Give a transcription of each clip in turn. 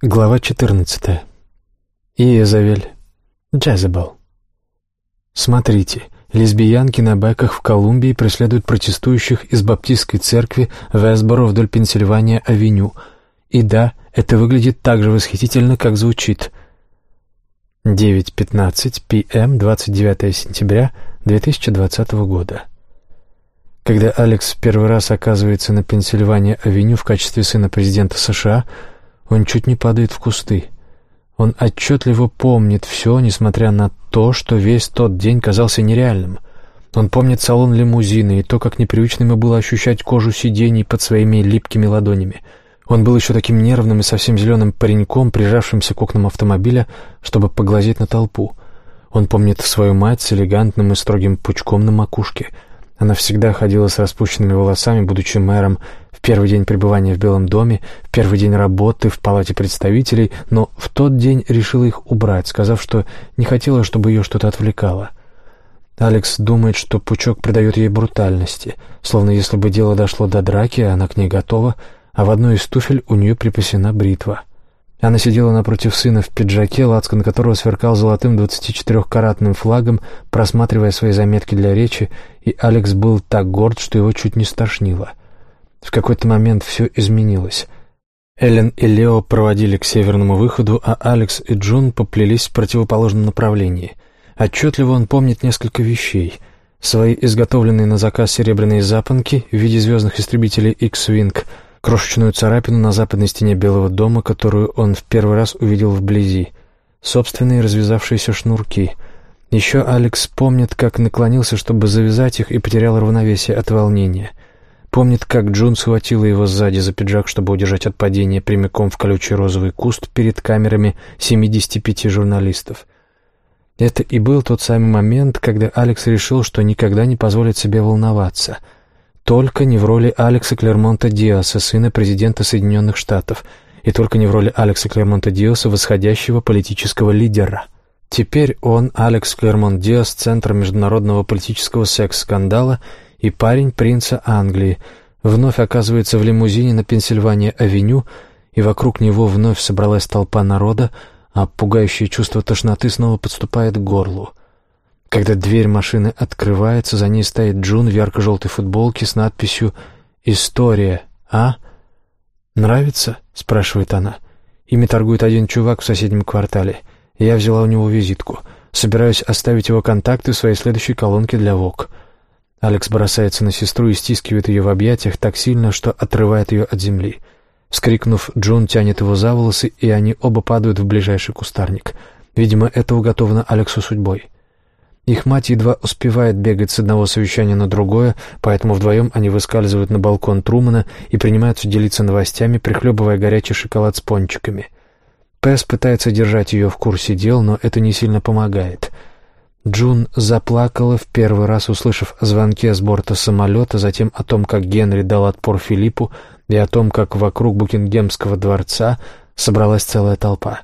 Глава 14. Иезавель. Джезебел. Смотрите, лесбиянки на байках в Колумбии преследуют протестующих из баптистской церкви Весборо вдоль Пенсильвания-авеню. И да, это выглядит так же восхитительно, как звучит. 9.15 п.м. 29 сентября 2020 года. Когда Алекс в первый раз оказывается на Пенсильвания-авеню в качестве сына президента США – он чуть не падает в кусты. Он отчетливо помнит все, несмотря на то, что весь тот день казался нереальным. Он помнит салон лимузина и то, как непривычно ему было ощущать кожу сидений под своими липкими ладонями. Он был еще таким нервным и совсем зеленым пареньком, прижавшимся к окнам автомобиля, чтобы поглазеть на толпу. Он помнит свою мать с элегантным и строгим пучком на макушке. Она всегда ходила с распущенными волосами, будучи мэром, в первый день пребывания в Белом доме, в первый день работы в Палате представителей, но в тот день решила их убрать, сказав, что не хотела, чтобы ее что-то отвлекало. Алекс думает, что пучок придает ей брутальности, словно если бы дело дошло до драки, она к ней готова, а в одной из туфель у нее припасена бритва. Она сидела напротив сына в пиджаке, лацкан которого сверкал золотым 24-каратным флагом, просматривая свои заметки для речи, и Алекс был так горд, что его чуть не стошнило. В какой-то момент все изменилось. Эллен и Лео проводили к северному выходу, а Алекс и Джун поплелись в противоположном направлении. Отчетливо он помнит несколько вещей. Свои изготовленные на заказ серебряные запонки в виде звездных истребителей X-Wing, крошечную царапину на западной стене Белого дома, которую он в первый раз увидел вблизи, собственные развязавшиеся шнурки. Еще Алекс помнит, как наклонился, чтобы завязать их, и потерял равновесие от волнения — Помнит, как Джун схватила его сзади за пиджак, чтобы удержать от падения прямиком в колючий розовый куст перед камерами 75 журналистов. Это и был тот самый момент, когда Алекс решил, что никогда не позволит себе волноваться. Только не в роли Алекса Клермонта Диаса, сына президента Соединенных Штатов, и только не в роли Алекса Клермонта Диаса, восходящего политического лидера. Теперь он, Алекс Клермонт Диас, центр международного политического секс-скандала — и парень принца Англии вновь оказывается в лимузине на Пенсильвания-авеню, и вокруг него вновь собралась толпа народа, а пугающее чувство тошноты снова подступает к горлу. Когда дверь машины открывается, за ней стоит Джун в ярко-желтой футболке с надписью «История, а?» «Нравится?» — спрашивает она. Ими торгует один чувак в соседнем квартале. Я взяла у него визитку. Собираюсь оставить его контакты в своей следующей колонке для ВОК. Алекс бросается на сестру и стискивает ее в объятиях так сильно, что отрывает ее от земли. Вскрикнув, Джон тянет его за волосы, и они оба падают в ближайший кустарник. Видимо, это уготовано Алексу судьбой. Их мать едва успевает бегать с одного совещания на другое, поэтому вдвоем они выскальзывают на балкон Трумана и принимаются делиться новостями, прихлебывая горячий шоколад с пончиками. Пэс пытается держать ее в курсе дел, но это не сильно помогает — Джун заплакала в первый раз, услышав звонки с борта самолета, затем о том, как Генри дал отпор Филиппу, и о том, как вокруг Букингемского дворца собралась целая толпа.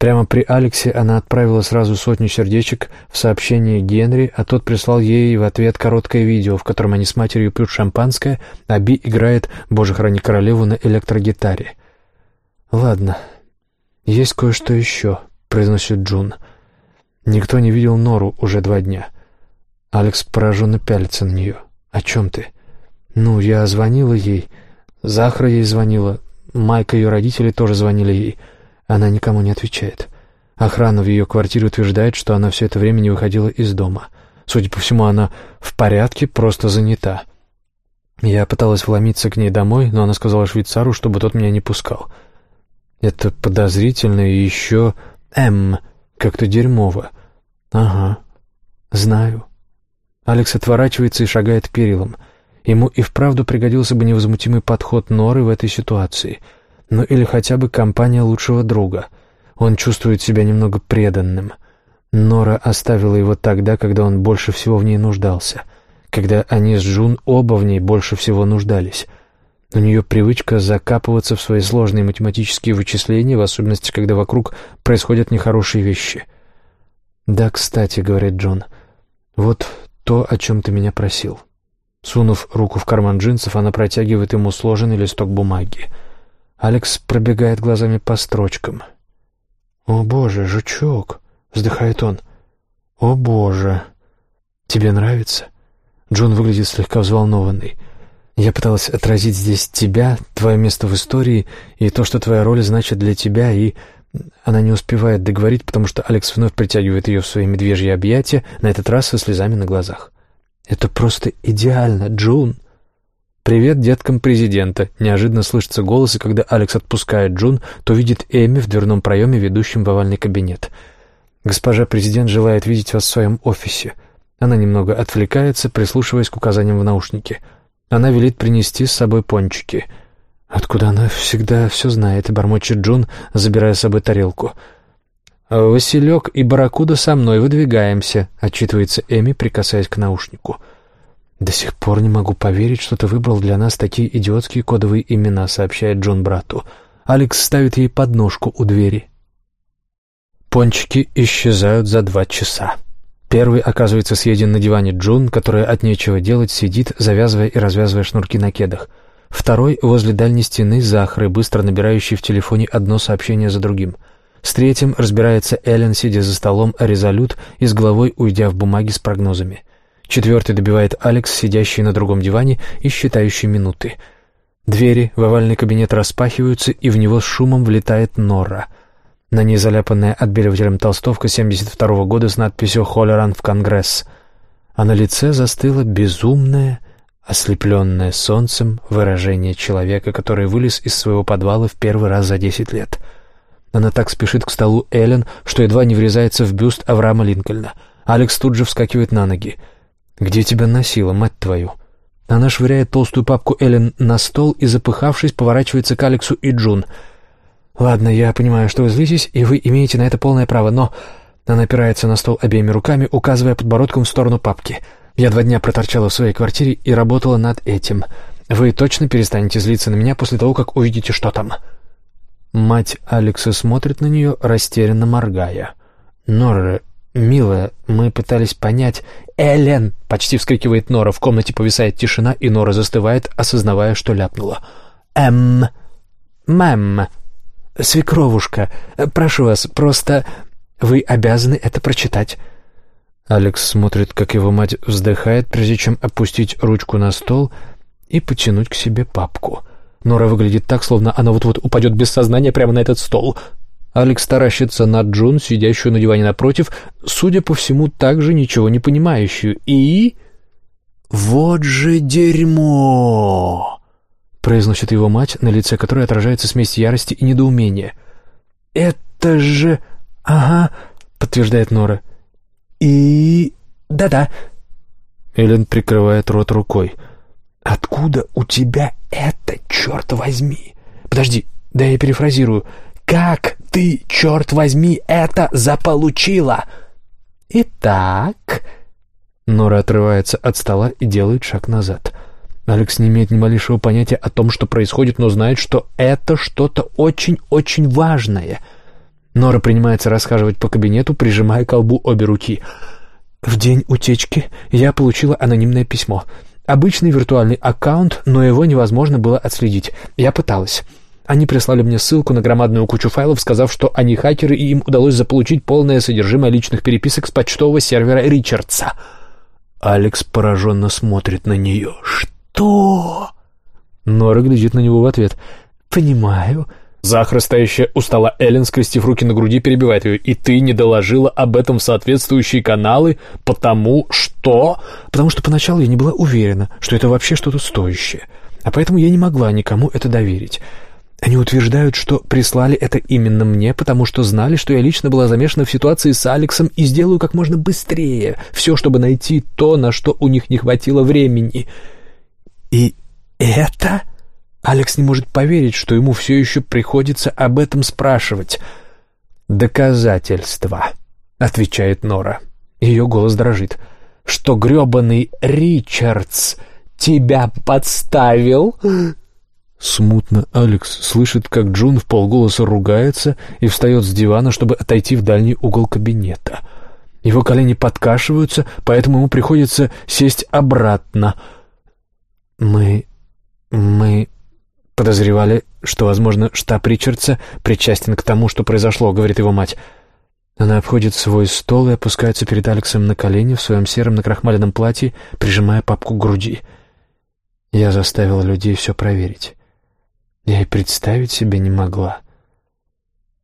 Прямо при Алексе она отправила сразу сотню сердечек в сообщение Генри, а тот прислал ей в ответ короткое видео, в котором они с матерью пьют шампанское, а Би играет «Боже, храни королеву» на электрогитаре. «Ладно, есть кое-что еще», — произносит Джун. Никто не видел Нору уже два дня. Алекс пораженно пялится на нее. «О чем ты?» «Ну, я звонила ей. Захра ей звонила. Майка ее родители тоже звонили ей. Она никому не отвечает. Охрана в ее квартире утверждает, что она все это время не выходила из дома. Судя по всему, она в порядке, просто занята. Я пыталась вломиться к ней домой, но она сказала швейцару, чтобы тот меня не пускал. Это подозрительно и еще... М. Как-то дерьмово. Ага, знаю. Алекс отворачивается и шагает перилом. Ему и вправду пригодился бы невозмутимый подход Норы в этой ситуации. Ну или хотя бы компания лучшего друга. Он чувствует себя немного преданным. Нора оставила его тогда, когда он больше всего в ней нуждался. Когда они с Джун оба в ней больше всего нуждались. У нее привычка закапываться в свои сложные математические вычисления, в особенности, когда вокруг происходят нехорошие вещи. «Да, кстати», — говорит Джон, — «вот то, о чем ты меня просил». Сунув руку в карман джинсов, она протягивает ему сложенный листок бумаги. Алекс пробегает глазами по строчкам. «О, боже, жучок!» — вздыхает он. «О, боже! Тебе нравится?» Джон выглядит слегка взволнованный. «Я пыталась отразить здесь тебя, твое место в истории и то, что твоя роль значит для тебя, и...» Она не успевает договорить, потому что Алекс вновь притягивает ее в свои медвежьи объятия, на этот раз со слезами на глазах. «Это просто идеально, Джун!» «Привет деткам президента!» Неожиданно слышится голос, и когда Алекс отпускает Джун, то видит Эми в дверном проеме, ведущем в овальный кабинет. «Госпожа президент желает видеть вас в своем офисе». Она немного отвлекается, прислушиваясь к указаниям в наушнике. Она велит принести с собой пончики — Откуда она всегда все знает, бормочет Джун, забирая с собой тарелку. «Василек и Барракуда со мной, выдвигаемся», — отчитывается Эми, прикасаясь к наушнику. «До сих пор не могу поверить, что ты выбрал для нас такие идиотские кодовые имена», — сообщает Джон брату. Алекс ставит ей подножку у двери. Пончики исчезают за два часа. Первый оказывается съеден на диване Джун, которая от нечего делать сидит, завязывая и развязывая шнурки на кедах. Второй — возле дальней стены Захры, быстро набирающий в телефоне одно сообщение за другим. С третьим разбирается Эллен, сидя за столом резолют и с головой уйдя в бумаги с прогнозами. Четвертый добивает Алекс, сидящий на другом диване и считающий минуты. Двери в овальный кабинет распахиваются, и в него с шумом влетает Нора. На ней заляпанная отбеливателем толстовка 72 -го года с надписью «Холлеран в Конгресс». А на лице застыла безумная, ослепленное солнцем выражение человека, который вылез из своего подвала в первый раз за десять лет. Она так спешит к столу Эллен, что едва не врезается в бюст Авраама Линкольна. Алекс тут же вскакивает на ноги. «Где тебя носила, мать твою?» Она швыряет толстую папку Эллен на стол и, запыхавшись, поворачивается к Алексу и Джун. «Ладно, я понимаю, что вы злитесь, и вы имеете на это полное право, но...» Она опирается на стол обеими руками, указывая подбородком в сторону папки — я два дня проторчала в своей квартире и работала над этим. Вы точно перестанете злиться на меня после того, как увидите, что там?» Мать Алекса смотрит на нее, растерянно моргая. «Нора, милая, мы пытались понять...» «Эллен!» — почти вскрикивает Нора. В комнате повисает тишина, и Нора застывает, осознавая, что ляпнула. «Эм... Мэм... Свекровушка, прошу вас, просто... Вы обязаны это прочитать. Алекс смотрит, как его мать вздыхает, прежде чем опустить ручку на стол и потянуть к себе папку. Нора выглядит так, словно она вот-вот упадет без сознания прямо на этот стол. Алекс таращится на Джун, сидящую на диване напротив, судя по всему, также ничего не понимающую. И... «Вот же дерьмо!» — произносит его мать, на лице которой отражается смесь ярости и недоумения. «Это же... Ага», — подтверждает Нора. И... да-да». Эллен прикрывает рот рукой. «Откуда у тебя это, черт возьми?» «Подожди, да я перефразирую. Как ты, черт возьми, это заполучила?» «Итак...» Нора отрывается от стола и делает шаг назад. Алекс не имеет ни малейшего понятия о том, что происходит, но знает, что это что-то очень-очень важное — Нора принимается расхаживать по кабинету, прижимая колбу обе руки. «В день утечки я получила анонимное письмо. Обычный виртуальный аккаунт, но его невозможно было отследить. Я пыталась». Они прислали мне ссылку на громадную кучу файлов, сказав, что они хакеры, и им удалось заполучить полное содержимое личных переписок с почтового сервера Ричардса. Алекс пораженно смотрит на нее. «Что?» Нора глядит на него в ответ. «Понимаю. Захра, стоящая у стола Эллен, скрестив руки на груди, перебивает ее. «И ты не доложила об этом в соответствующие каналы, потому что...» «Потому что поначалу я не была уверена, что это вообще что-то стоящее, а поэтому я не могла никому это доверить». Они утверждают, что прислали это именно мне, потому что знали, что я лично была замешана в ситуации с Алексом и сделаю как можно быстрее все, чтобы найти то, на что у них не хватило времени. И это Алекс не может поверить, что ему все еще приходится об этом спрашивать. «Доказательства», — отвечает Нора. Ее голос дрожит. «Что гребаный Ричардс тебя подставил?» Смутно Алекс слышит, как Джун в полголоса ругается и встает с дивана, чтобы отойти в дальний угол кабинета. Его колени подкашиваются, поэтому ему приходится сесть обратно. «Мы... мы Подозревали, что, возможно, штаб Ричардса причастен к тому, что произошло, говорит его мать. Она обходит свой стол и опускается перед Алексом на колени в своем сером накрахмаленном платье, прижимая папку к груди. Я заставила людей все проверить. Я и представить себе не могла.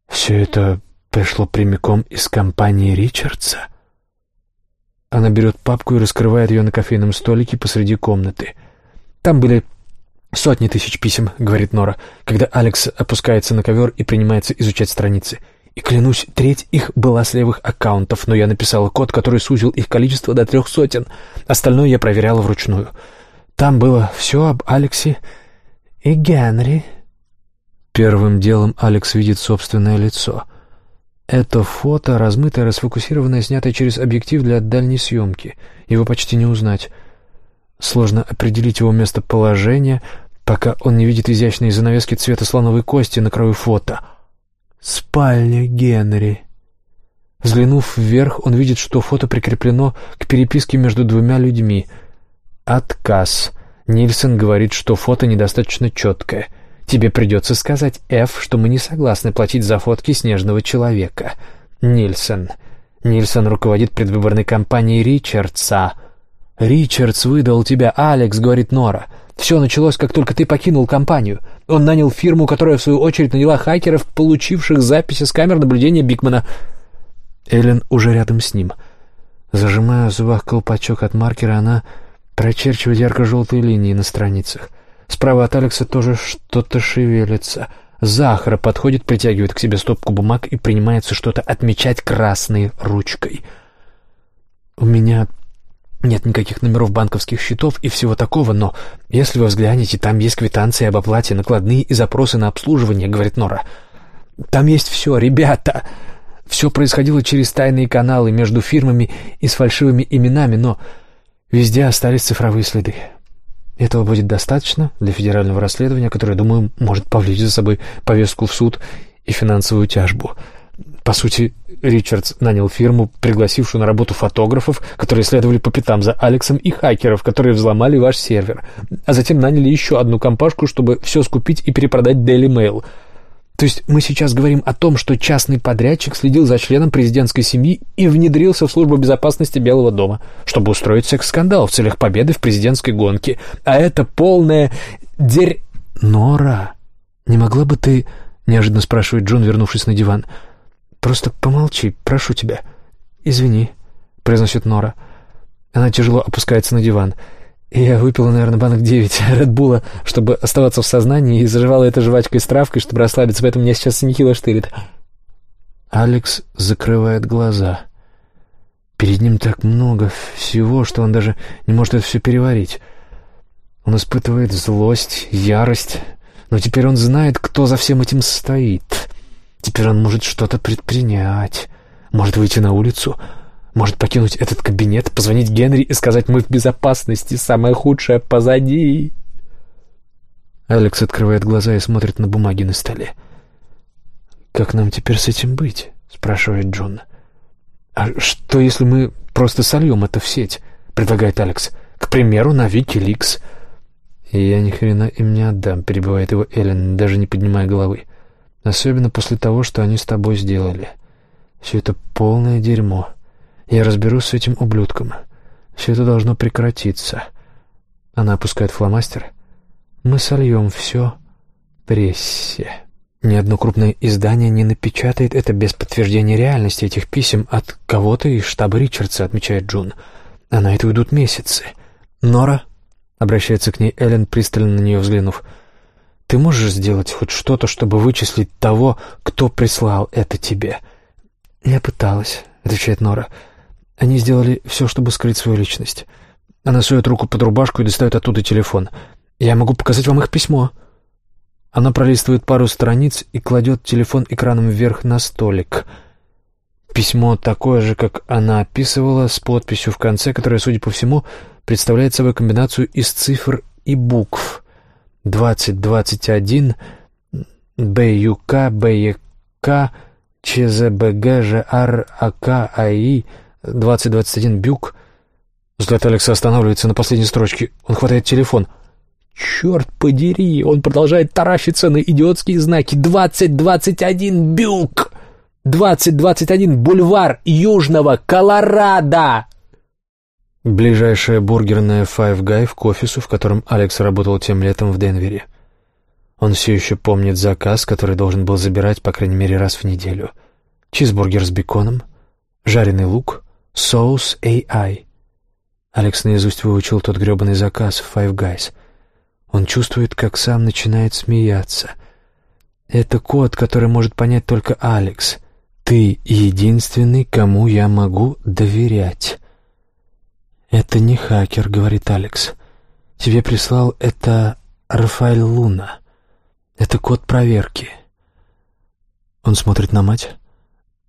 Все это пришло прямиком из компании Ричардса. Она берет папку и раскрывает ее на кофейном столике посреди комнаты. Там были сотни тысяч писем, говорит Нора, когда Алекс опускается на ковер и принимается изучать страницы. И клянусь, треть их была с левых аккаунтов, но я написала код, который сузил их количество до трех сотен. Остальное я проверяла вручную. Там было все об Алексе и Генри. Первым делом Алекс видит собственное лицо. Это фото, размытое, расфокусированное, снятое через объектив для дальней съемки. Его почти не узнать. Сложно определить его местоположение, пока он не видит изящные занавески цвета слоновой кости на краю фото. Спальня Генри. Взглянув вверх, он видит, что фото прикреплено к переписке между двумя людьми — Отказ. Нильсон говорит, что фото недостаточно четкое. Тебе придется сказать Ф, что мы не согласны платить за фотки снежного человека. Нильсон. Нильсон руководит предвыборной кампанией Ричардса. «Ричардс выдал тебя, Алекс», — говорит Нора. «Все началось, как только ты покинул компанию. Он нанял фирму, которая, в свою очередь, наняла хакеров, получивших записи с камер наблюдения Бигмана». Эллен уже рядом с ним. Зажимая зубах колпачок от маркера, она прочерчивает ярко-желтые линии на страницах. Справа от Алекса тоже что-то шевелится. Захара подходит, притягивает к себе стопку бумаг и принимается что-то отмечать красной ручкой. «У меня нет никаких номеров банковских счетов и всего такого, но если вы взглянете, там есть квитанции об оплате, накладные и запросы на обслуживание», — говорит Нора. «Там есть все, ребята!» Все происходило через тайные каналы между фирмами и с фальшивыми именами, но Везде остались цифровые следы. Этого будет достаточно для федерального расследования, которое, думаю, может повлечь за собой повестку в суд и финансовую тяжбу. По сути, Ричардс нанял фирму, пригласившую на работу фотографов, которые следовали по пятам за Алексом, и хакеров, которые взломали ваш сервер, а затем наняли еще одну компашку, чтобы все скупить и перепродать Daily Mail — то есть мы сейчас говорим о том, что частный подрядчик следил за членом президентской семьи и внедрился в службу безопасности Белого дома, чтобы устроить секс-скандал в целях победы в президентской гонке. А это полная дерь... Нора, не могла бы ты... Неожиданно спрашивает Джон, вернувшись на диван. «Просто помолчи, прошу тебя». «Извини», — произносит Нора. Она тяжело опускается на диван. Я выпила, наверное, банок девять Редбула, чтобы оставаться в сознании, и заживала это жвачкой с травкой, чтобы расслабиться, поэтому меня сейчас нехило штырит. Алекс закрывает глаза. Перед ним так много всего, что он даже не может это все переварить. Он испытывает злость, ярость, но теперь он знает, кто за всем этим стоит. Теперь он может что-то предпринять, может выйти на улицу — может покинуть этот кабинет, позвонить Генри и сказать «Мы в безопасности, самое худшее позади». Алекс открывает глаза и смотрит на бумаги на столе. «Как нам теперь с этим быть?» — спрашивает Джон. «А что, если мы просто сольем это в сеть?» — предлагает Алекс. «К примеру, на Викиликс». «Я ни хрена им не отдам», — перебивает его Эллен, даже не поднимая головы. «Особенно после того, что они с тобой сделали. Все это полное дерьмо». Я разберусь с этим ублюдком. Все это должно прекратиться. Она опускает фломастер. Мы сольем все прессе. Ни одно крупное издание не напечатает это без подтверждения реальности этих писем от кого-то из штаба Ричардса, отмечает Джун. А на это уйдут месяцы. Нора, обращается к ней Эллен, пристально на нее взглянув, ты можешь сделать хоть что-то, чтобы вычислить того, кто прислал это тебе? Я пыталась, отвечает Нора. Они сделали все, чтобы скрыть свою личность. Она сует руку под рубашку и достает оттуда телефон. «Я могу показать вам их письмо». Она пролистывает пару страниц и кладет телефон экраном вверх на столик. Письмо такое же, как она описывала, с подписью в конце, которая, судя по всему, представляет собой комбинацию из цифр и букв. 2021 БЮК, БЕК, ЧЗБГ, ЖР, АК, АИ — 2021 Бюк. Взгляд Алекса останавливается на последней строчке. Он хватает телефон. Черт подери, он продолжает таращиться на идиотские знаки. «Двадцать двадцать один Бюк!» «Двадцать двадцать один Бульвар Южного Колорадо!» Ближайшая бургерная Five Guy к офису, в котором Алекс работал тем летом в Денвере. Он все еще помнит заказ, который должен был забирать, по крайней мере, раз в неделю. Чизбургер с беконом, жареный лук, соус AI. Алекс наизусть выучил тот гребаный заказ в Five Guys. Он чувствует, как сам начинает смеяться. Это код, который может понять только Алекс. «Ты единственный, кому я могу доверять». «Это не хакер», — говорит Алекс. «Тебе прислал это Рафаэль Луна. Это код проверки». Он смотрит на мать.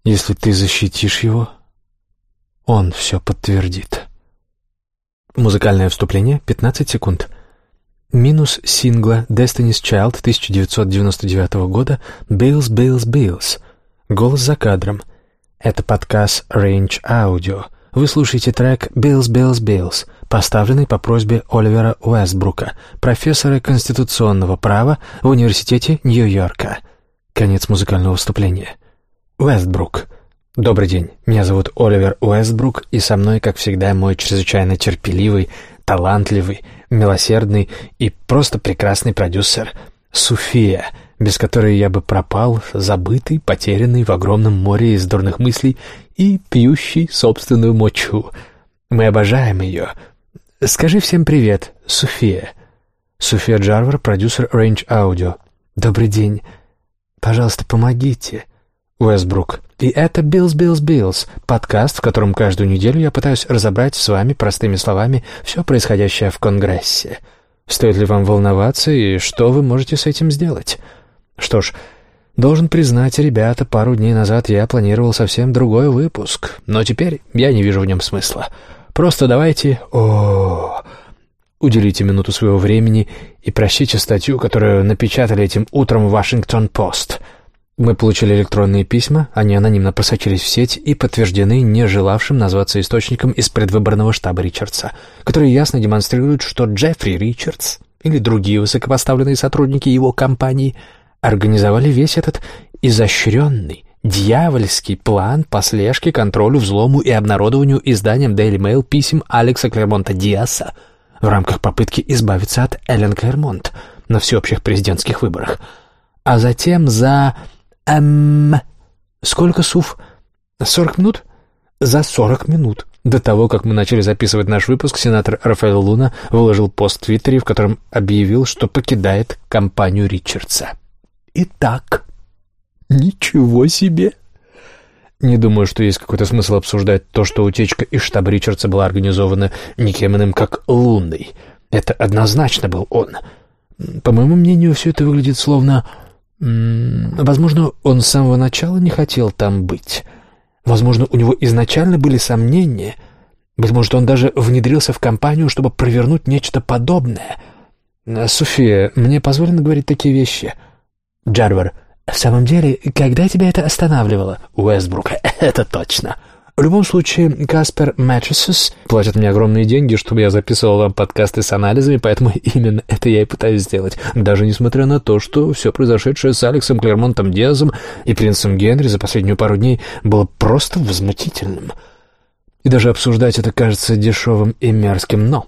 «Если ты защитишь его, он все подтвердит». Музыкальное вступление, 15 секунд. Минус сингла Destiny's Child 1999 года «Bills, Bills, Bills». Голос за кадром. Это подкаст Range Audio — вы слушаете трек «Bills, Bills, Bills», поставленный по просьбе Оливера Уэстбрука, профессора конституционного права в Университете Нью-Йорка. Конец музыкального выступления. Уэстбрук. Добрый день, меня зовут Оливер Уэстбрук, и со мной, как всегда, мой чрезвычайно терпеливый, талантливый, милосердный и просто прекрасный продюсер Суфия — без которой я бы пропал, забытый, потерянный в огромном море из дурных мыслей и пьющий собственную мочу. Мы обожаем ее. Скажи всем привет, Суфия. Суфия Джарвар, продюсер Range Audio. Добрый день. Пожалуйста, помогите. Уэсбрук. И это «Bills, Bills, Bills» — подкаст, в котором каждую неделю я пытаюсь разобрать с вами простыми словами все происходящее в Конгрессе. Стоит ли вам волноваться и что вы можете с этим сделать? Что ж, должен признать, ребята, пару дней назад я планировал совсем другой выпуск, но теперь я не вижу в нем смысла. Просто давайте... о Уделите минуту своего времени и прощите статью, которую напечатали этим утром в «Вашингтон-Пост». Мы получили электронные письма, они анонимно просочились в сеть и подтверждены не желавшим назваться источником из предвыборного штаба Ричардса, которые ясно демонстрируют, что Джеффри Ричардс или другие высокопоставленные сотрудники его компании – организовали весь этот изощренный, дьявольский план по слежке, контролю, взлому и обнародованию изданием Daily Mail писем Алекса Клермонта Диаса в рамках попытки избавиться от Эллен Клермонт на всеобщих президентских выборах. А затем за... Эм... Сколько, Суф? Сорок минут? За сорок минут. До того, как мы начали записывать наш выпуск, сенатор Рафаэль Луна выложил пост в Твиттере, в котором объявил, что покидает компанию Ричардса. Итак, ничего себе. Не думаю, что есть какой-то смысл обсуждать то, что утечка из штаба Ричардса была организована никем иным, как Лунной. Это однозначно был он. По моему мнению, все это выглядит словно... Возможно, он с самого начала не хотел там быть. Возможно, у него изначально были сомнения. Может, он даже внедрился в компанию, чтобы провернуть нечто подобное. «София, мне позволено говорить такие вещи?» Джарвар. «В самом деле, когда тебя это останавливало?» Уэстбрук. «Это точно». В любом случае, Каспер Матрисес платит мне огромные деньги, чтобы я записывал вам подкасты с анализами, поэтому именно это я и пытаюсь сделать. Даже несмотря на то, что все произошедшее с Алексом Клермонтом Диазом и принцем Генри за последнюю пару дней было просто возмутительным. И даже обсуждать это кажется дешевым и мерзким, но...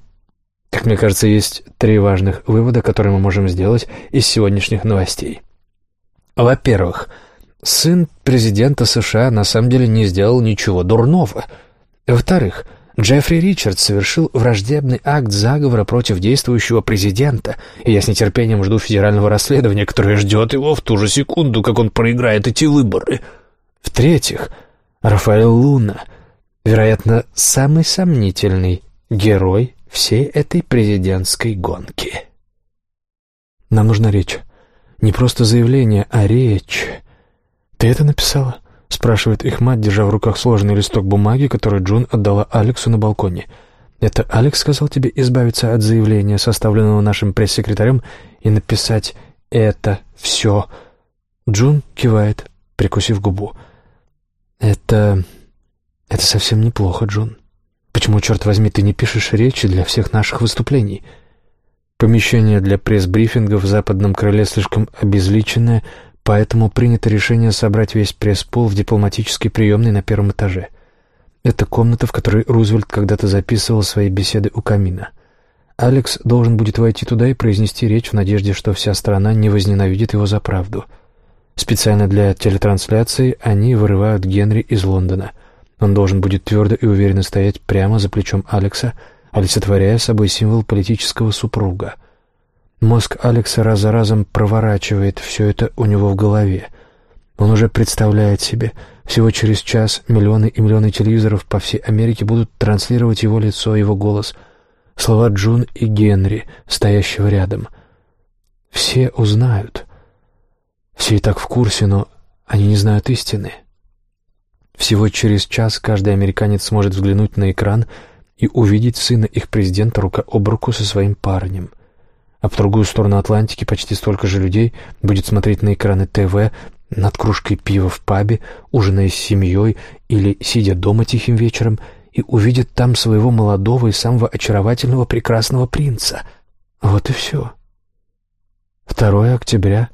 Как мне кажется, есть три важных вывода, которые мы можем сделать из сегодняшних новостей. Во-первых, сын президента США на самом деле не сделал ничего дурного. Во-вторых, Джеффри Ричардс совершил враждебный акт заговора против действующего президента, и я с нетерпением жду федерального расследования, которое ждет его в ту же секунду, как он проиграет эти выборы. В-третьих, Рафаэль Луна, вероятно, самый сомнительный герой всей этой президентской гонки. Нам нужна речь. Не просто заявление, а речь. «Ты это написала?» — спрашивает их мать, держа в руках сложенный листок бумаги, который Джун отдала Алексу на балконе. «Это Алекс сказал тебе избавиться от заявления, составленного нашим пресс-секретарем, и написать это все?» Джун кивает, прикусив губу. «Это... это совсем неплохо, Джун. Почему, черт возьми, ты не пишешь речи для всех наших выступлений?» Помещение для пресс-брифингов в западном крыле слишком обезличенное, поэтому принято решение собрать весь пресс-пол в дипломатической приемной на первом этаже. Это комната, в которой Рузвельт когда-то записывал свои беседы у камина. Алекс должен будет войти туда и произнести речь в надежде, что вся страна не возненавидит его за правду. Специально для телетрансляции они вырывают Генри из Лондона. Он должен будет твердо и уверенно стоять прямо за плечом Алекса, олицетворяя собой символ политического супруга. Мозг Алекса раз за разом проворачивает все это у него в голове. Он уже представляет себе, всего через час миллионы и миллионы телевизоров по всей Америке будут транслировать его лицо, его голос, слова Джун и Генри, стоящего рядом. Все узнают. Все и так в курсе, но они не знают истины. Всего через час каждый американец сможет взглянуть на экран и увидеть сына их президента рука об руку со своим парнем. А по другую сторону Атлантики почти столько же людей будет смотреть на экраны ТВ над кружкой пива в пабе, ужиная с семьей или сидя дома тихим вечером и увидят там своего молодого и самого очаровательного прекрасного принца. Вот и все. 2 октября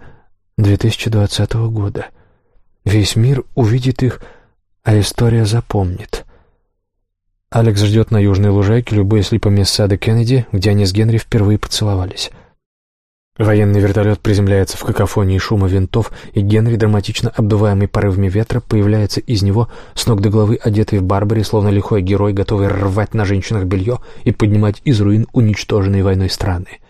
2020 года. Весь мир увидит их а история запомнит. Алекс ждет на южной лужайке, любуясь липами сада Кеннеди, где они с Генри впервые поцеловались. Военный вертолет приземляется в какофонии шума винтов, и Генри, драматично обдуваемый порывами ветра, появляется из него, с ног до головы одетый в барбаре, словно лихой герой, готовый рвать на женщинах белье и поднимать из руин уничтоженные войной страны.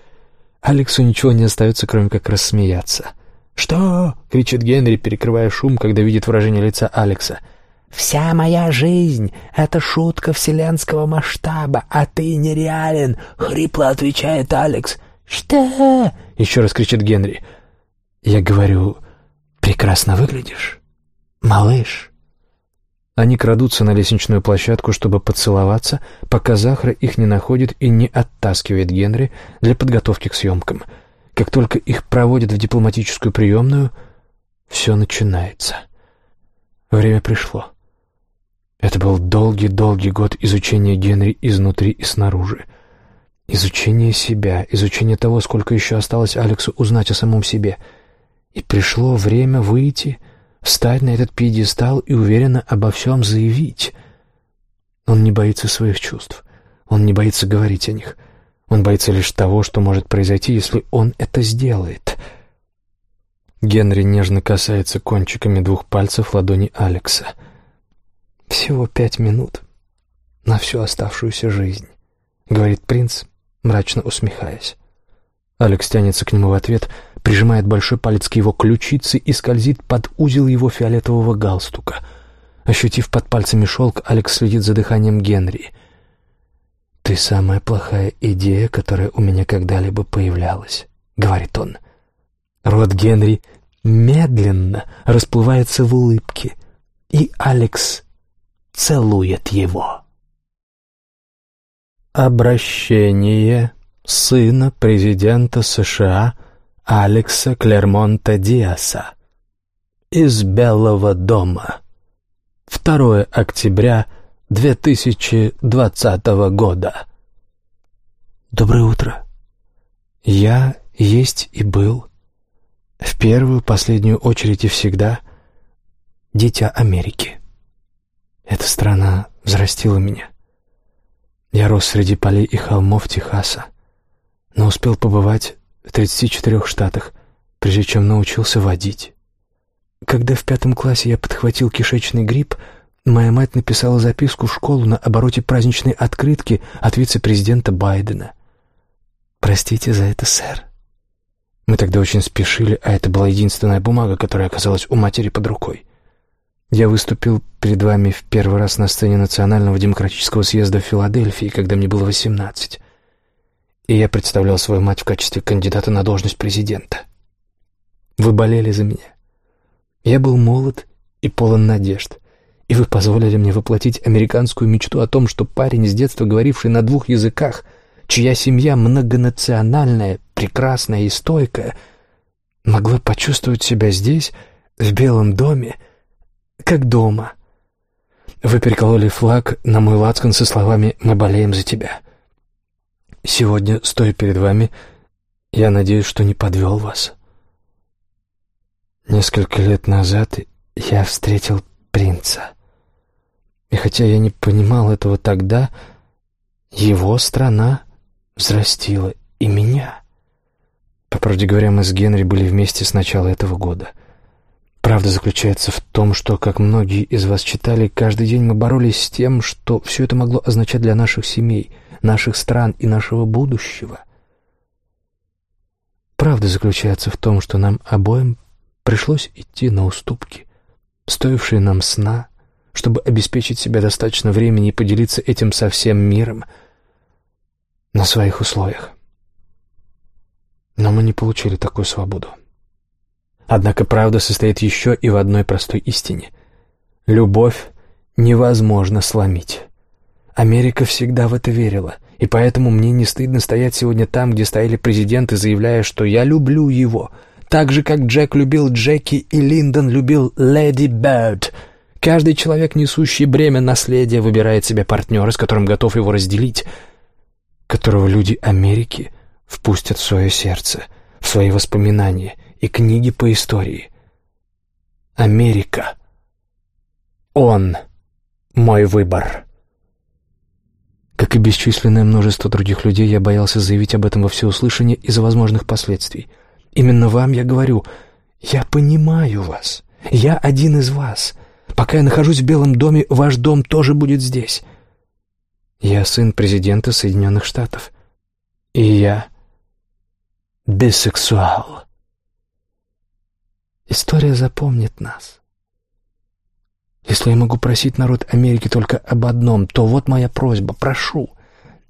Алексу ничего не остается, кроме как рассмеяться. «Что?» — кричит Генри, перекрывая шум, когда видит выражение лица Алекса — Вся моя жизнь — это шутка вселенского масштаба, а ты нереален», — хрипло отвечает Алекс. «Что?» — еще раз кричит Генри. Я говорю, «Прекрасно выглядишь, малыш». Они крадутся на лестничную площадку, чтобы поцеловаться, пока Захра их не находит и не оттаскивает Генри для подготовки к съемкам. Как только их проводят в дипломатическую приемную, все начинается. Время пришло. Это был долгий-долгий год изучения Генри изнутри и снаружи. Изучение себя, изучение того, сколько еще осталось Алексу узнать о самом себе. И пришло время выйти, встать на этот пьедестал и уверенно обо всем заявить. Он не боится своих чувств, он не боится говорить о них. Он боится лишь того, что может произойти, если он это сделает. Генри нежно касается кончиками двух пальцев ладони Алекса — «Всего пять минут на всю оставшуюся жизнь», — говорит принц, мрачно усмехаясь. Алекс тянется к нему в ответ, прижимает большой палец к его ключице и скользит под узел его фиолетового галстука. Ощутив под пальцами шелк, Алекс следит за дыханием Генри. «Ты самая плохая идея, которая у меня когда-либо появлялась», — говорит он. Рот Генри медленно расплывается в улыбке, и Алекс целует его. Обращение сына президента США Алекса Клермонта Диаса из Белого дома. 2 октября 2020 года. Доброе утро. Я есть и был, в первую, последнюю очередь и всегда, дитя Америки. Эта страна взрастила меня. Я рос среди полей и холмов Техаса, но успел побывать в 34 штатах, прежде чем научился водить. Когда в пятом классе я подхватил кишечный грипп, моя мать написала записку в школу на обороте праздничной открытки от вице-президента Байдена. «Простите за это, сэр». Мы тогда очень спешили, а это была единственная бумага, которая оказалась у матери под рукой. Я выступил перед вами в первый раз на сцене Национального демократического съезда в Филадельфии, когда мне было восемнадцать. И я представлял свою мать в качестве кандидата на должность президента. Вы болели за меня. Я был молод и полон надежд. И вы позволили мне воплотить американскую мечту о том, что парень с детства говоривший на двух языках, чья семья многонациональная, прекрасная и стойкая, могла почувствовать себя здесь, в Белом доме, как дома. Вы перекололи флаг на мой лацкан со словами «Мы болеем за тебя». Сегодня, стоя перед вами, Я надеюсь, что не подвел вас. Несколько лет назад я встретил принца. И хотя я не понимал этого тогда, его страна взрастила и меня. По правде говоря, мы с Генри были вместе с начала этого года. Правда заключается в том, что, как многие из вас читали, каждый день мы боролись с тем, что все это могло означать для наших семей, наших стран и нашего будущего. Правда заключается в том, что нам обоим пришлось идти на уступки, стоившие нам сна, чтобы обеспечить себе достаточно времени и поделиться этим со всем миром на своих условиях. Но мы не получили такую свободу. Однако правда состоит еще и в одной простой истине. Любовь невозможно сломить. Америка всегда в это верила, и поэтому мне не стыдно стоять сегодня там, где стояли президенты, заявляя, что я люблю его, так же, как Джек любил Джеки и Линдон любил Леди Бёрд. Каждый человек, несущий бремя наследия, выбирает себе партнера, с которым готов его разделить, которого люди Америки впустят в свое сердце, в свои воспоминания и книги по истории. Америка. Он мой выбор. Как и бесчисленное множество других людей, я боялся заявить об этом во всеуслышание из-за возможных последствий. Именно вам я говорю, я понимаю вас, я один из вас. Пока я нахожусь в Белом доме, ваш дом тоже будет здесь. Я сын президента Соединенных Штатов. И я бисексуал. История запомнит нас. Если я могу просить народ Америки только об одном, то вот моя просьба, прошу.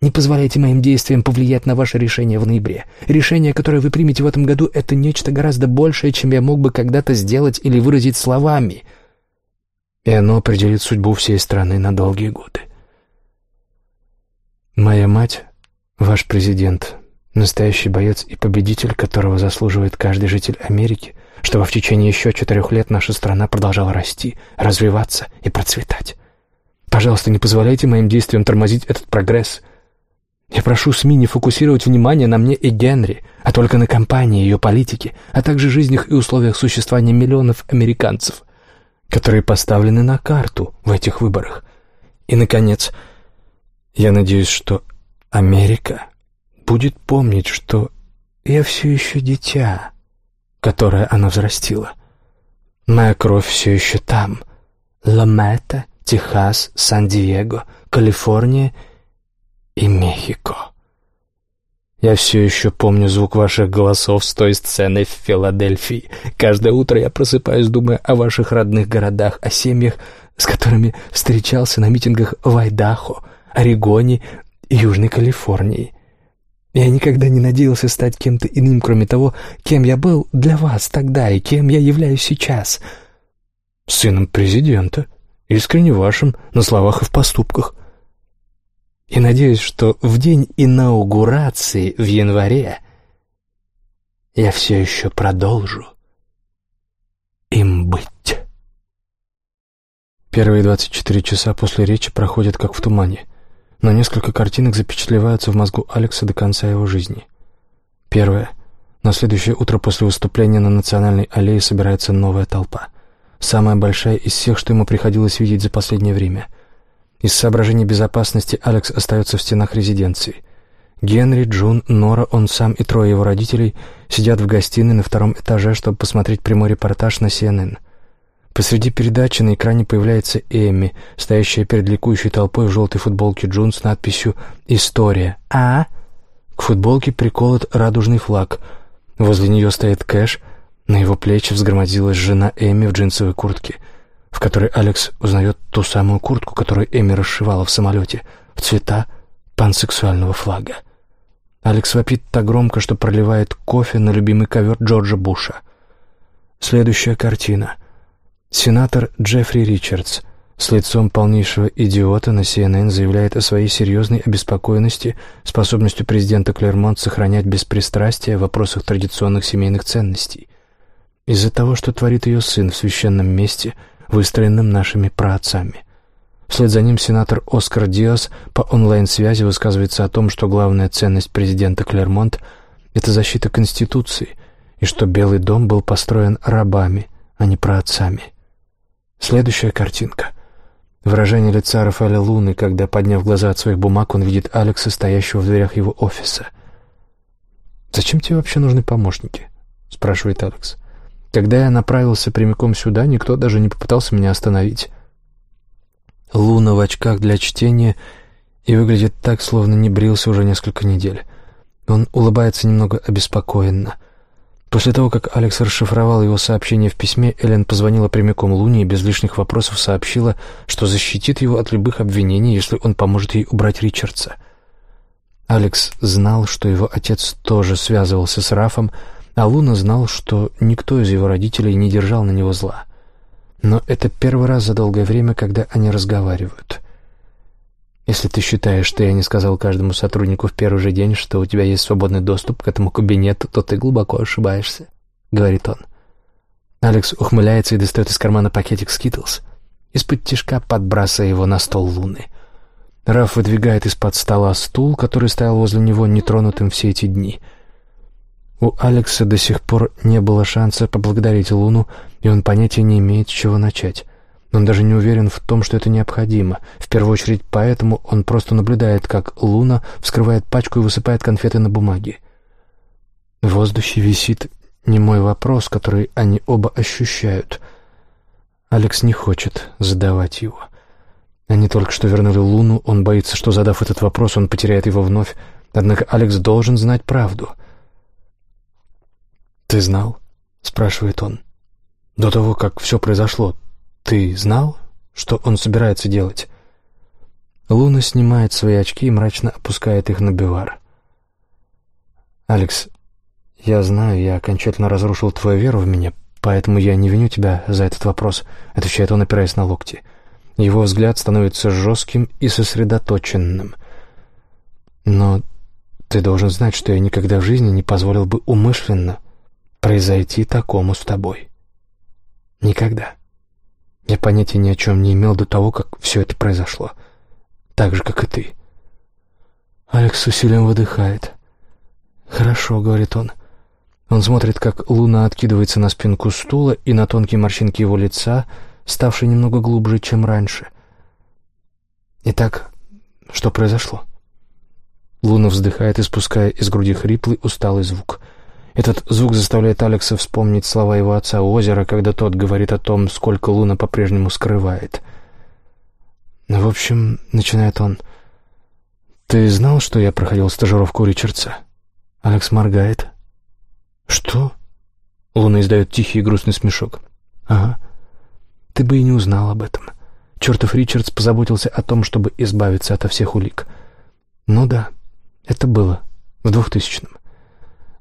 Не позволяйте моим действиям повлиять на ваше решение в ноябре. Решение, которое вы примете в этом году, это нечто гораздо большее, чем я мог бы когда-то сделать или выразить словами. И оно определит судьбу всей страны на долгие годы. Моя мать, ваш президент, Настоящий боец и победитель, которого заслуживает каждый житель Америки, чтобы в течение еще четырех лет наша страна продолжала расти, развиваться и процветать. Пожалуйста, не позволяйте моим действиям тормозить этот прогресс. Я прошу СМИ не фокусировать внимание на мне и Генри, а только на компании, ее политике, а также жизнях и условиях существования миллионов американцев, которые поставлены на карту в этих выборах. И, наконец, я надеюсь, что Америка будет помнить, что я все еще дитя, которое она взрастила. Моя кровь все еще там. Ламета, Техас, Сан-Диего, Калифорния и Мехико. Я все еще помню звук ваших голосов с той сцены в Филадельфии. Каждое утро я просыпаюсь, думая о ваших родных городах, о семьях, с которыми встречался на митингах в Айдахо, Орегоне и Южной Калифорнии. Я никогда не надеялся стать кем-то иным, кроме того, кем я был для вас тогда и кем я являюсь сейчас. Сыном президента, искренне вашим, на словах и в поступках. И надеюсь, что в день инаугурации в январе я все еще продолжу им быть. Первые двадцать четыре часа после речи проходят как в тумане — но несколько картинок запечатлеваются в мозгу Алекса до конца его жизни. Первое. На следующее утро после выступления на Национальной аллее собирается новая толпа. Самая большая из всех, что ему приходилось видеть за последнее время. Из соображений безопасности Алекс остается в стенах резиденции. Генри, Джун, Нора, он сам и трое его родителей сидят в гостиной на втором этаже, чтобы посмотреть прямой репортаж на CNN. Посреди передачи на экране появляется Эми, стоящая перед ликующей толпой в желтой футболке Джун с надписью «История». «А?» К футболке приколот радужный флаг. Возле нее стоит Кэш. На его плечи взгромоздилась жена Эми в джинсовой куртке, в которой Алекс узнает ту самую куртку, которую Эми расшивала в самолете, в цвета пансексуального флага. Алекс вопит так громко, что проливает кофе на любимый ковер Джорджа Буша. Следующая картина — Сенатор Джеффри Ричардс с лицом полнейшего идиота на CNN заявляет о своей серьезной обеспокоенности способностью президента Клермонт сохранять беспристрастие в вопросах традиционных семейных ценностей. Из-за того, что творит ее сын в священном месте, выстроенном нашими праотцами. Вслед за ним сенатор Оскар Диас по онлайн-связи высказывается о том, что главная ценность президента Клермонт — Это защита Конституции, и что Белый дом был построен рабами, а не праотцами. Следующая картинка. Выражение лица Рафаэля Луны, когда, подняв глаза от своих бумаг, он видит Алекса, стоящего в дверях его офиса. «Зачем тебе вообще нужны помощники?» — спрашивает Алекс. «Когда я направился прямиком сюда, никто даже не попытался меня остановить». Луна в очках для чтения и выглядит так, словно не брился уже несколько недель. Он улыбается немного обеспокоенно. После того, как Алекс расшифровал его сообщение в письме, Эллен позвонила прямиком Луне и без лишних вопросов сообщила, что защитит его от любых обвинений, если он поможет ей убрать Ричардса. Алекс знал, что его отец тоже связывался с Рафом, а Луна знал, что никто из его родителей не держал на него зла. Но это первый раз за долгое время, когда они разговаривают. Если ты считаешь, что я не сказал каждому сотруднику в первый же день, что у тебя есть свободный доступ к этому кабинету, то ты глубоко ошибаешься», — говорит он. Алекс ухмыляется и достает из кармана пакетик Skittles, исподтишка подбрасывая его на стол Луны. Раф выдвигает из-под стола стул, который стоял возле него нетронутым все эти дни. У Алекса до сих пор не было шанса поблагодарить Луну, и он понятия не имеет, с чего начать. Он даже не уверен в том, что это необходимо. В первую очередь поэтому он просто наблюдает, как Луна вскрывает пачку и высыпает конфеты на бумаги. В воздухе висит немой вопрос, который они оба ощущают. Алекс не хочет задавать его. Они только что вернули Луну, он боится, что, задав этот вопрос, он потеряет его вновь. Однако Алекс должен знать правду. «Ты знал?» — спрашивает он. «До того, как все произошло, «Ты знал, что он собирается делать?» Луна снимает свои очки и мрачно опускает их на бивар. «Алекс, я знаю, я окончательно разрушил твою веру в меня, поэтому я не виню тебя за этот вопрос», — отвечает он, опираясь на локти. Его взгляд становится жестким и сосредоточенным. «Но ты должен знать, что я никогда в жизни не позволил бы умышленно произойти такому с тобой. Никогда». Я понятия ни о чем не имел до того, как все это произошло. Так же, как и ты. Алекс с усилием выдыхает. «Хорошо», — говорит он. Он смотрит, как луна откидывается на спинку стула и на тонкие морщинки его лица, ставшие немного глубже, чем раньше. Итак, что произошло? Луна вздыхает, испуская из груди хриплый, усталый звук — этот звук заставляет Алекса вспомнить слова его отца озера, когда тот говорит о том, сколько Луна по-прежнему скрывает. Ну, в общем, начинает он. «Ты знал, что я проходил стажировку у Ричардса?» Алекс моргает. «Что?» Луна издает тихий и грустный смешок. «Ага. Ты бы и не узнал об этом. Чертов Ричардс позаботился о том, чтобы избавиться ото всех улик. Ну да, это было в двухтысячном.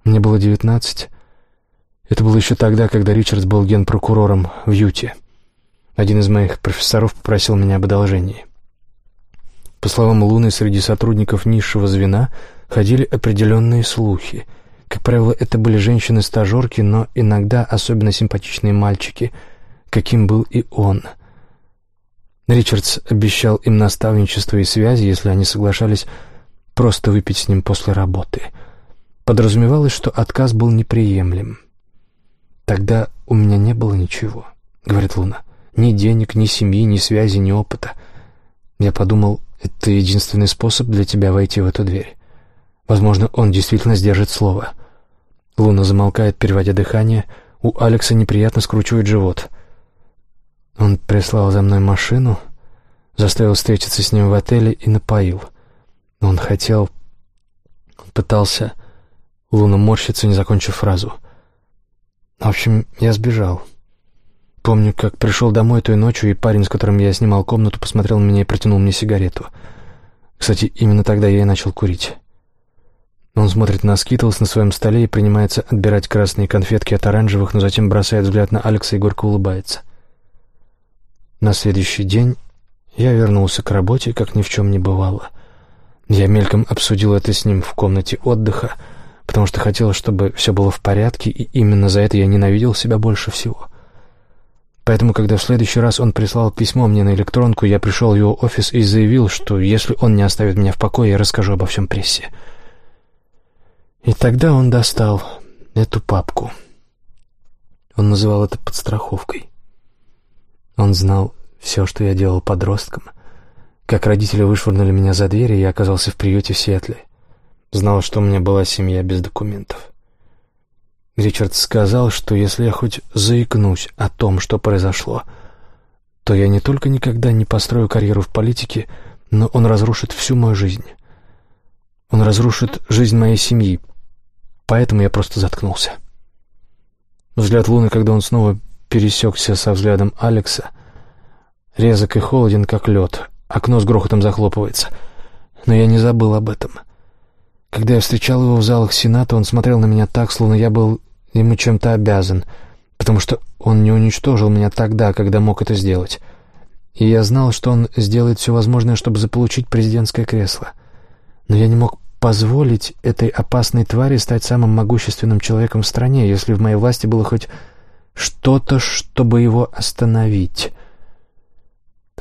Мне было девятнадцать. Это было еще тогда, когда Ричардс был генпрокурором в Юте. Один из моих профессоров попросил меня об одолжении. По словам Луны, среди сотрудников низшего звена ходили определенные слухи. Как правило, это были женщины-стажерки, но иногда особенно симпатичные мальчики, каким был и он. Ричардс обещал им наставничество и связи, если они соглашались просто выпить с ним после работы — Подразумевалось, что отказ был неприемлем. «Тогда у меня не было ничего», — говорит Луна. «Ни денег, ни семьи, ни связи, ни опыта. Я подумал, это единственный способ для тебя войти в эту дверь. Возможно, он действительно сдержит слово». Луна замолкает, переводя дыхание. У Алекса неприятно скручивает живот. Он прислал за мной машину, заставил встретиться с ним в отеле и напоил. Он хотел... Пытался Луна морщится, не закончив фразу. В общем, я сбежал. Помню, как пришел домой той ночью, и парень, с которым я снимал комнату, посмотрел на меня и протянул мне сигарету. Кстати, именно тогда я и начал курить. Он смотрит на Skittles на своем столе и принимается отбирать красные конфетки от оранжевых, но затем бросает взгляд на Алекса и горько улыбается. На следующий день я вернулся к работе, как ни в чем не бывало. Я мельком обсудил это с ним в комнате отдыха, потому что хотела, чтобы все было в порядке, и именно за это я ненавидел себя больше всего. Поэтому, когда в следующий раз он прислал письмо мне на электронку, я пришел в его офис и заявил, что если он не оставит меня в покое, я расскажу обо всем прессе. И тогда он достал эту папку. Он называл это подстраховкой. Он знал все, что я делал подростком, как родители вышвырнули меня за дверь, и я оказался в приюте в Сиэтле. Знал, что у меня была семья без документов. Ричард сказал, что если я хоть заикнусь о том, что произошло, то я не только никогда не построю карьеру в политике, но он разрушит всю мою жизнь. Он разрушит жизнь моей семьи, поэтому я просто заткнулся. Взгляд Луны, когда он снова пересекся со взглядом Алекса, резок и холоден, как лед. Окно с грохотом захлопывается. Но я не забыл об этом. Когда я встречал его в залах Сената, он смотрел на меня так, словно я был ему чем-то обязан, потому что он не уничтожил меня тогда, когда мог это сделать. И я знал, что он сделает все возможное, чтобы заполучить президентское кресло. Но я не мог позволить этой опасной твари стать самым могущественным человеком в стране, если в моей власти было хоть что-то, чтобы его остановить.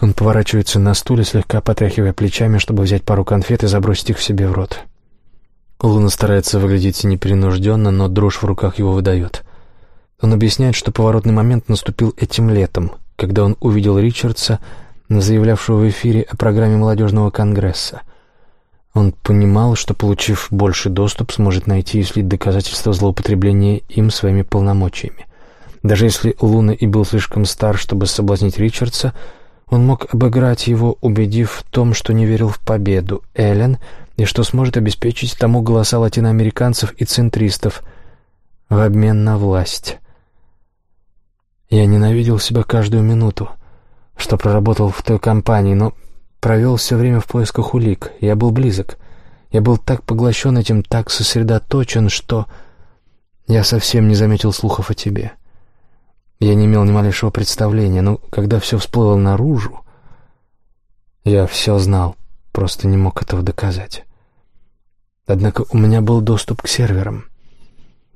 Он поворачивается на стуле, слегка потряхивая плечами, чтобы взять пару конфет и забросить их себе в рот. Луна старается выглядеть непринужденно, но дрожь в руках его выдает. Он объясняет, что поворотный момент наступил этим летом, когда он увидел Ричардса, заявлявшего в эфире о программе молодежного конгресса — он понимал, что, получив больше доступ, сможет найти и слить доказательства злоупотребления им своими полномочиями. Даже если Луна и был слишком стар, чтобы соблазнить Ричардса, он мог обыграть его, убедив в том, что не верил в победу Эллен и что сможет обеспечить тому голоса латиноамериканцев и центристов в обмен на власть. Я ненавидел себя каждую минуту, что проработал в той компании, но провел все время в поисках улик. Я был близок. Я был так поглощен этим, так сосредоточен, что я совсем не заметил слухов о тебе. Я не имел ни малейшего представления, но когда все всплыло наружу, я все знал, просто не мог этого доказать. Однако у меня был доступ к серверам.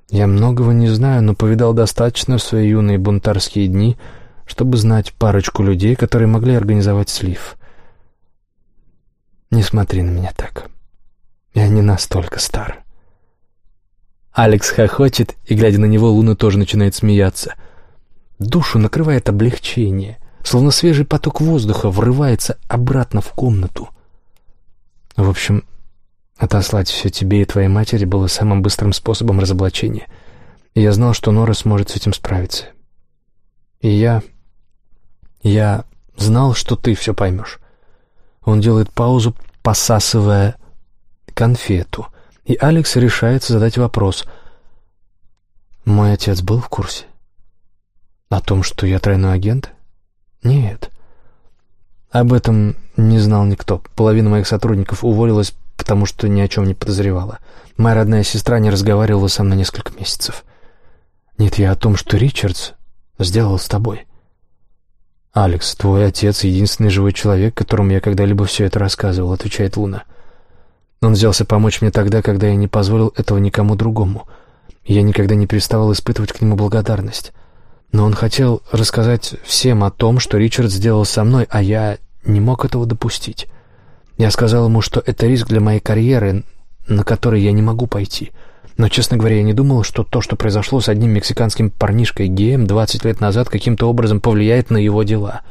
Я многого не знаю, но повидал достаточно в свои юные бунтарские дни, чтобы знать парочку людей, которые могли организовать слив. Не смотри на меня так. Я не настолько стар. Алекс хохочет, и, глядя на него, Луна тоже начинает смеяться. Душу накрывает облегчение, словно свежий поток воздуха врывается обратно в комнату. В общем, отослать все тебе и твоей матери было самым быстрым способом разоблачения. И я знал, что Нора сможет с этим справиться. И я... Я знал, что ты все поймешь. Он делает паузу, посасывая конфету. И Алекс решается задать вопрос. «Мой отец был в курсе? О том, что я тройной агент?» «Нет». Об этом не знал никто. Половина моих сотрудников уволилась, потому что ни о чем не подозревала. Моя родная сестра не разговаривала со мной несколько месяцев. «Нет, я о том, что Ричардс сделал с тобой». «Алекс, твой отец — единственный живой человек, которому я когда-либо все это рассказывал», — отвечает Луна. «Он взялся помочь мне тогда, когда я не позволил этого никому другому. Я никогда не переставал испытывать к нему благодарность. Но он хотел рассказать всем о том, что Ричард сделал со мной, а я не мог этого допустить. Я сказал ему, что это риск для моей карьеры, на который я не могу пойти». Но, честно говоря, я не думал, что то, что произошло с одним мексиканским парнишкой-геем 20 лет назад, каким-то образом повлияет на его дела.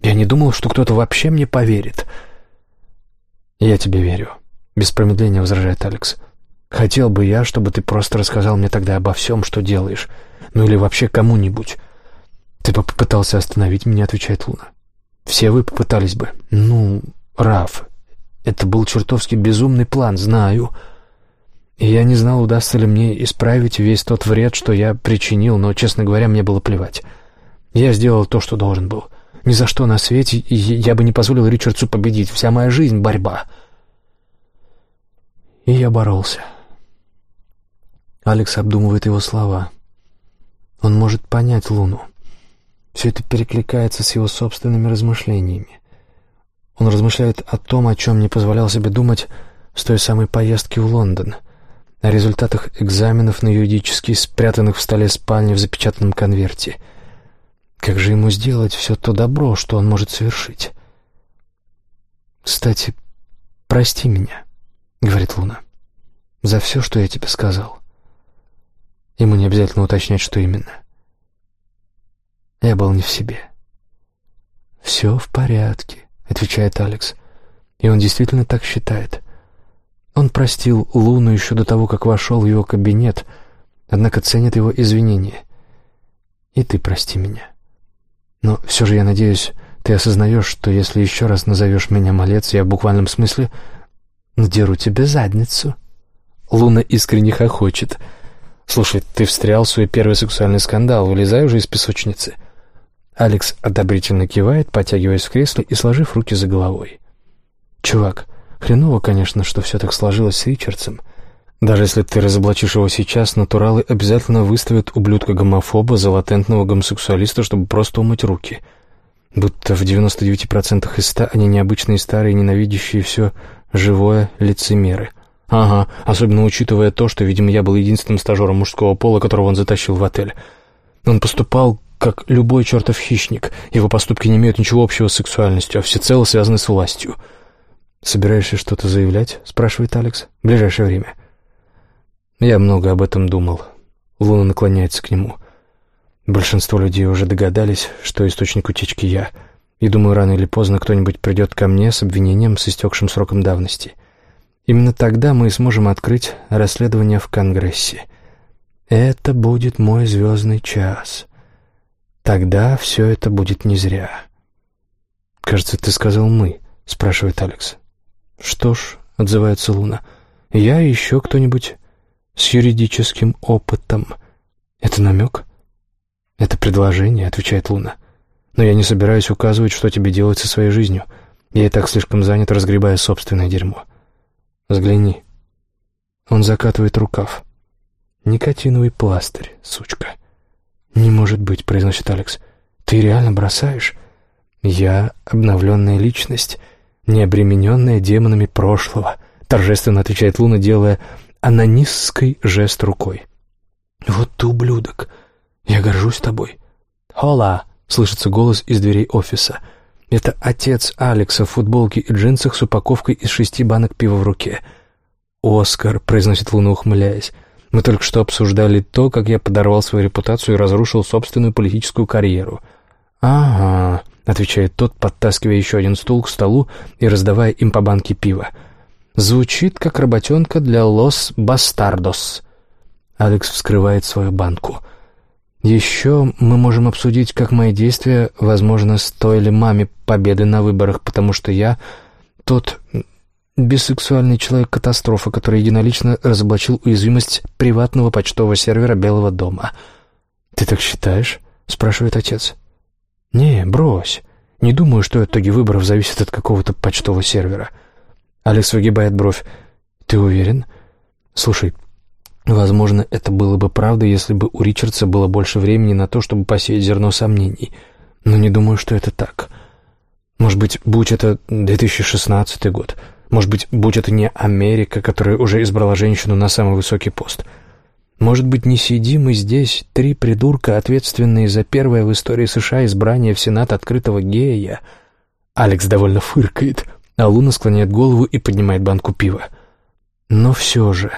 Я не думал, что кто-то вообще мне поверит. «Я тебе верю», — без промедления возражает Алекс. «Хотел бы я, чтобы ты просто рассказал мне тогда обо всем, что делаешь. Ну или вообще кому-нибудь». «Ты попытался остановить меня», — отвечает Луна. «Все вы попытались бы». «Ну, Раф, это был чертовски безумный план, знаю». И я не знал, удастся ли мне исправить весь тот вред, что я причинил, но, честно говоря, мне было плевать. Я сделал то, что должен был. Ни за что на свете я бы не позволил Ричардсу победить. Вся моя жизнь — борьба. И я боролся. Алекс обдумывает его слова. Он может понять Луну. Все это перекликается с его собственными размышлениями. Он размышляет о том, о чем не позволял себе думать с той самой поездки в Лондон — о результатах экзаменов на юридический, спрятанных в столе спальни в запечатанном конверте. Как же ему сделать все то добро, что он может совершить? «Кстати, прости меня», — говорит Луна. За все, что я тебе сказал. Ему не обязательно уточнять, что именно. Я был не в себе. «Все в порядке», — отвечает Алекс. И он действительно так считает. Он простил Луну еще до того, как вошел в его кабинет, однако ценит его извинения. И ты прости меня. Но все же я надеюсь, ты осознаешь, что если еще раз назовешь меня малец, я в буквальном смысле надеру тебе задницу. Луна искренне хохочет. «Слушай, ты встрял в свой первый сексуальный скандал, вылезай уже из песочницы». Алекс одобрительно кивает, потягиваясь в кресле и сложив руки за головой. «Чувак, хреново, конечно, что все так сложилось с Ричардсом. Даже если ты разоблачишь его сейчас, натуралы обязательно выставят ублюдка-гомофоба за латентного гомосексуалиста, чтобы просто умыть руки. Будто в 99% из 100 они необычные старые, ненавидящие все живое лицемеры. Ага, особенно учитывая то, что, видимо, я был единственным стажером мужского пола, которого он затащил в отель. Он поступал как любой чертов хищник. Его поступки не имеют ничего общего с сексуальностью, а всецело связаны с властью. «Собираешься что-то заявлять?» — спрашивает Алекс. «В ближайшее время». Я много об этом думал. Луна наклоняется к нему. Большинство людей уже догадались, что источник утечки я, и думаю, рано или поздно кто-нибудь придет ко мне с обвинением с истекшим сроком давности. Именно тогда мы сможем открыть расследование в Конгрессе. Это будет мой звездный час. Тогда все это будет не зря. «Кажется, ты сказал «мы», — спрашивает Алекс. «Что ж», — отзывается Луна, — «я и еще кто-нибудь с юридическим опытом. Это намек? Это предложение, отвечает Луна. Но я не собираюсь указывать, что тебе делать со своей жизнью. Я и так слишком занят, разгребая собственное дерьмо. Взгляни. Он закатывает рукав. Никотиновый пластырь, сучка. «Не может быть», — произносит Алекс. «Ты реально бросаешь?» «Я — обновленная личность, не обремененная демонами прошлого», — торжественно отвечает Луна, делая анонистской жест рукой. «Вот ты ублюдок! Я горжусь тобой!» «Хола!» — слышится голос из дверей офиса. Это отец Алекса в футболке и джинсах с упаковкой из шести банок пива в руке. «Оскар!» — произносит Луна, ухмыляясь. «Мы только что обсуждали то, как я подорвал свою репутацию и разрушил собственную политическую карьеру». «Ага», — отвечает тот, подтаскивая еще один стул к столу и раздавая им по банке пива. Звучит как работенка для Лос Бастардос. Алекс вскрывает свою банку. Еще мы можем обсудить, как мои действия, возможно, стоили маме победы на выборах, потому что я тот бисексуальный человек-катастрофа, который единолично разоблачил уязвимость приватного почтового сервера Белого дома. «Ты так считаешь?» — спрашивает отец. «Не, брось. Не думаю, что итоги выборов зависят от какого-то почтового сервера». Алекс выгибает бровь. «Ты уверен?» «Слушай, возможно, это было бы правдой, если бы у Ричардса было больше времени на то, чтобы посеять зерно сомнений. Но не думаю, что это так. Может быть, будь это 2016 год. Может быть, будь это не Америка, которая уже избрала женщину на самый высокий пост. Может быть, не сидим мы здесь, три придурка, ответственные за первое в истории США избрание в Сенат открытого гея?» Алекс довольно фыркает а Луна склоняет голову и поднимает банку пива. Но все же,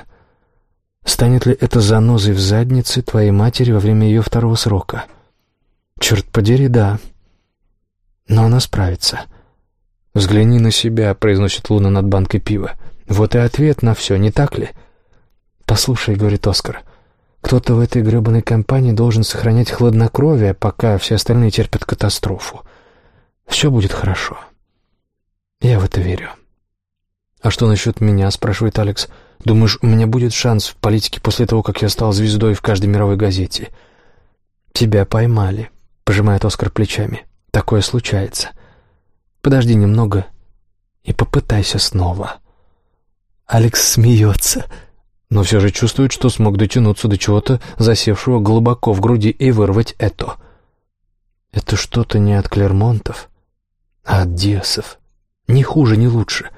станет ли это занозой в заднице твоей матери во время ее второго срока? Черт подери, да. Но она справится. «Взгляни на себя», — произносит Луна над банкой пива. «Вот и ответ на все, не так ли?» «Послушай», — говорит Оскар, — «кто-то в этой гребаной компании должен сохранять хладнокровие, пока все остальные терпят катастрофу. Все будет хорошо». Я в это верю. «А что насчет меня?» — спрашивает Алекс. «Думаешь, у меня будет шанс в политике после того, как я стал звездой в каждой мировой газете?» «Тебя поймали», — пожимает Оскар плечами. «Такое случается. Подожди немного и попытайся снова». Алекс смеется, но все же чувствует, что смог дотянуться до чего-то, засевшего глубоко в груди, и вырвать это. Это что-то не от Клермонтов, а от Диасов. Ни хуже, ни лучше.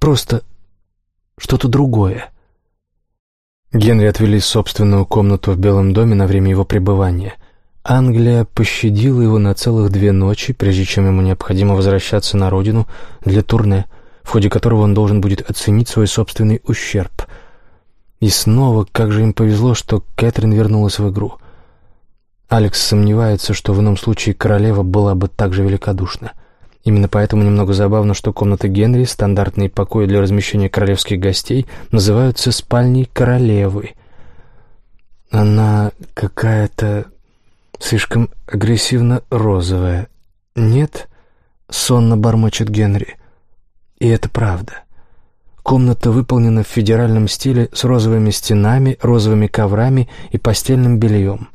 Просто что-то другое. Генри отвели собственную комнату в Белом доме на время его пребывания. Англия пощадила его на целых две ночи, прежде чем ему необходимо возвращаться на родину для турне, в ходе которого он должен будет оценить свой собственный ущерб. И снова, как же им повезло, что Кэтрин вернулась в игру. Алекс сомневается, что в ином случае королева была бы так же великодушна. Именно поэтому немного забавно, что комната Генри, стандартные покои для размещения королевских гостей, называются спальней королевы. Она какая-то слишком агрессивно розовая. Нет? Сонно бормочет Генри. И это правда. Комната выполнена в федеральном стиле с розовыми стенами, розовыми коврами и постельным бельем.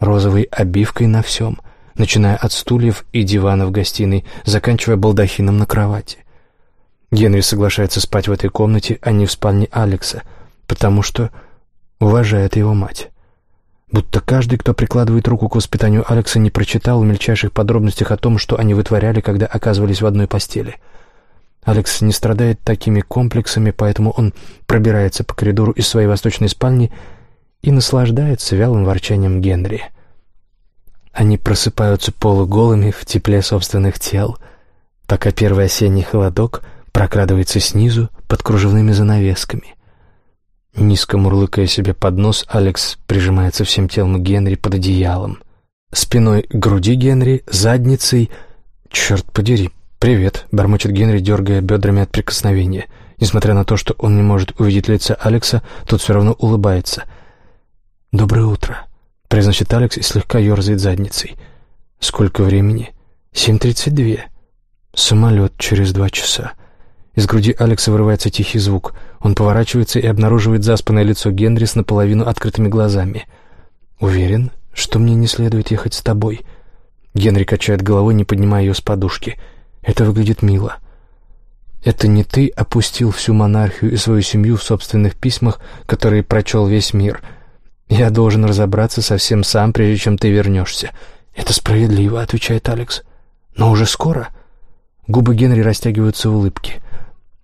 Розовой обивкой на всем, начиная от стульев и дивана в гостиной, заканчивая балдахином на кровати. Генри соглашается спать в этой комнате, а не в спальне Алекса, потому что уважает его мать. Будто каждый, кто прикладывает руку к воспитанию Алекса, не прочитал в мельчайших подробностях о том, что они вытворяли, когда оказывались в одной постели — Алекс не страдает такими комплексами, поэтому он пробирается по коридору из своей восточной спальни и наслаждается вялым ворчанием Генри. Они просыпаются полуголыми в тепле собственных тел, пока первый осенний холодок прокрадывается снизу под кружевными занавесками. Низко мурлыкая себе под нос, Алекс прижимается всем телом Генри под одеялом. Спиной к груди Генри, задницей... Черт подери, «Привет», — бормочет Генри, дергая бедрами от прикосновения. Несмотря на то, что он не может увидеть лица Алекса, тот все равно улыбается. «Доброе утро», — произносит Алекс и слегка ерзает задницей. «Сколько времени?» «Семь тридцать две». «Самолет через два часа». Из груди Алекса вырывается тихий звук. Он поворачивается и обнаруживает заспанное лицо Генри с наполовину открытыми глазами. «Уверен, что мне не следует ехать с тобой?» Генри качает головой, не поднимая ее с подушки. Это выглядит мило. Это не ты опустил всю монархию и свою семью в собственных письмах, которые прочел весь мир. Я должен разобраться совсем сам, прежде чем ты вернешься. Это справедливо, отвечает Алекс. Но уже скоро. Губы Генри растягиваются в улыбке.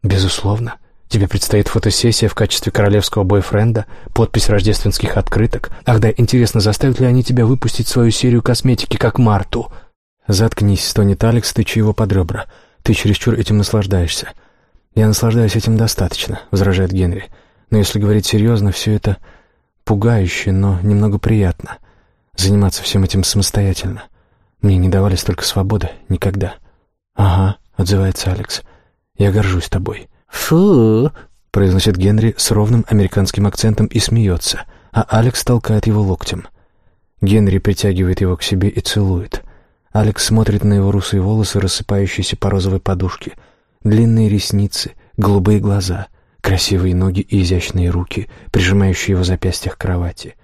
Безусловно. Тебе предстоит фотосессия в качестве королевского бойфренда, подпись рождественских открыток. Ах да, интересно, заставят ли они тебя выпустить свою серию косметики, как Марту?» «Заткнись», — стонет Алекс, тыча его под ребра. «Ты чересчур этим наслаждаешься». «Я наслаждаюсь этим достаточно», — возражает Генри. «Но если говорить серьезно, все это пугающе, но немного приятно. Заниматься всем этим самостоятельно. Мне не давали столько свободы никогда». «Ага», — отзывается Алекс. «Я горжусь тобой». «Фу», — произносит Генри с ровным американским акцентом и смеется, а Алекс толкает его локтем. Генри притягивает его к себе и целует. Алекс смотрит на его русые волосы, рассыпающиеся по розовой подушке, длинные ресницы, голубые глаза, красивые ноги и изящные руки, прижимающие его запястья к кровати.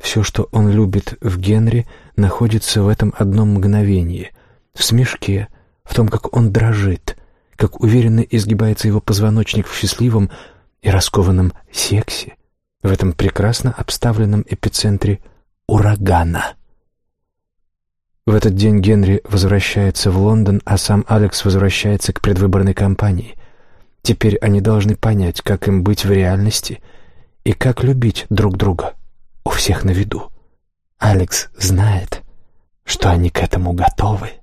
Все, что он любит в Генри, находится в этом одном мгновении, в смешке, в том, как он дрожит, как уверенно изгибается его позвоночник в счастливом и раскованном сексе, в этом прекрасно обставленном эпицентре урагана. В этот день Генри возвращается в Лондон, а сам Алекс возвращается к предвыборной кампании. Теперь они должны понять, как им быть в реальности и как любить друг друга у всех на виду. Алекс знает, что они к этому готовы.